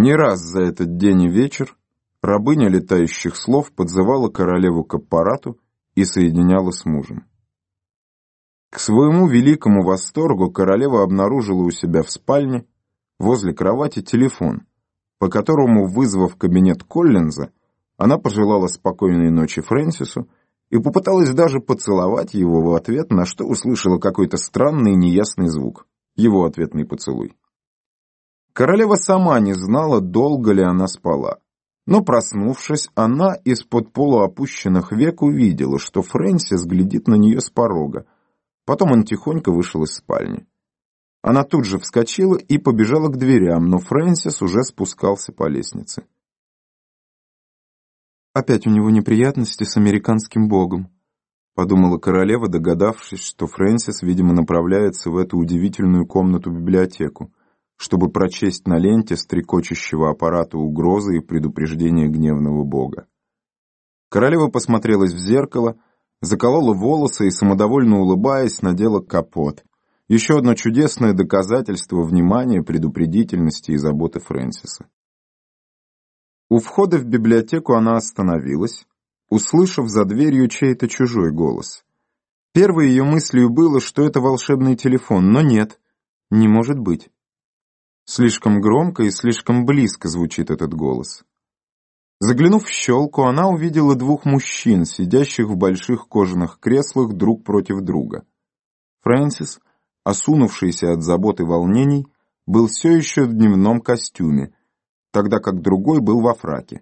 Не раз за этот день и вечер рабыня летающих слов подзывала королеву к аппарату и соединяла с мужем. К своему великому восторгу королева обнаружила у себя в спальне возле кровати телефон, по которому, вызвав кабинет Коллинза, она пожелала спокойной ночи Фрэнсису и попыталась даже поцеловать его в ответ, на что услышала какой-то странный неясный звук, его ответный поцелуй. Королева сама не знала, долго ли она спала. Но, проснувшись, она из-под полуопущенных век увидела, что Фрэнсис глядит на нее с порога. Потом он тихонько вышел из спальни. Она тут же вскочила и побежала к дверям, но Фрэнсис уже спускался по лестнице. «Опять у него неприятности с американским богом», — подумала королева, догадавшись, что Фрэнсис, видимо, направляется в эту удивительную комнату-библиотеку чтобы прочесть на ленте стрекочущего аппарата угрозы и предупреждения гневного бога. Королева посмотрелась в зеркало, заколола волосы и, самодовольно улыбаясь, надела капот. Еще одно чудесное доказательство внимания, предупредительности и заботы Фрэнсиса. У входа в библиотеку она остановилась, услышав за дверью чей-то чужой голос. Первой ее мыслью было, что это волшебный телефон, но нет, не может быть. Слишком громко и слишком близко звучит этот голос. Заглянув в щелку, она увидела двух мужчин, сидящих в больших кожаных креслах друг против друга. Фрэнсис, осунувшийся от забот и волнений, был все еще в дневном костюме, тогда как другой был во фраке.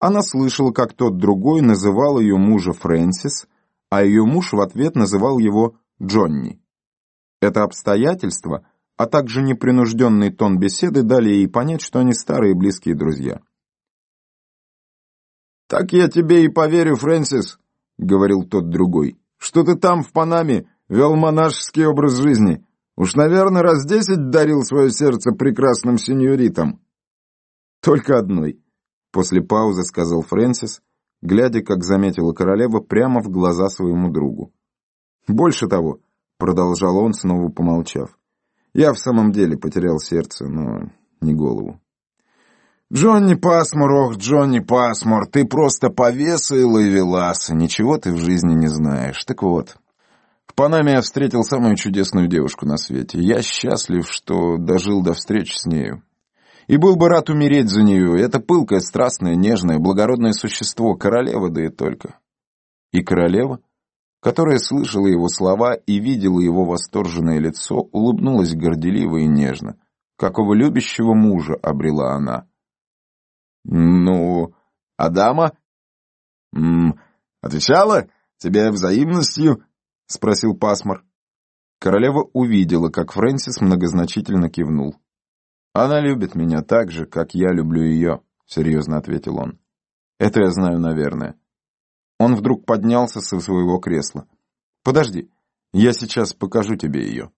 Она слышала, как тот другой называл ее мужа Фрэнсис, а ее муж в ответ называл его Джонни. Это обстоятельство – а также непринужденный тон беседы дали ей понять, что они старые близкие друзья. «Так я тебе и поверю, Фрэнсис», — говорил тот другой, «что ты там, в Панаме, вел монашеский образ жизни. Уж, наверное, раз десять дарил свое сердце прекрасным сеньоритам». «Только одной», — после паузы сказал Фрэнсис, глядя, как заметила королева, прямо в глаза своему другу. «Больше того», — продолжал он, снова помолчав, я в самом деле потерял сердце, но не голову. «Джонни Пасмур, ох, Джонни Пасмур, ты просто повеса и ловеласа, ничего ты в жизни не знаешь. Так вот, в Панаме я встретил самую чудесную девушку на свете. Я счастлив, что дожил до встречи с нею. И был бы рад умереть за нее. Это пылкое, страстное, нежное, благородное существо, королева, да и только». «И королева?» Которая слышала его слова и видела его восторженное лицо, улыбнулась горделиво и нежно. Какого любящего мужа обрела она. «Ну, Адама?» М «Отвечала? Тебе взаимностью?» — спросил Пасмор. Королева увидела, как Фрэнсис многозначительно кивнул. «Она любит меня так же, как я люблю ее», — серьезно ответил он. «Это я знаю, наверное. Он вдруг поднялся со своего кресла. «Подожди, я сейчас покажу тебе ее».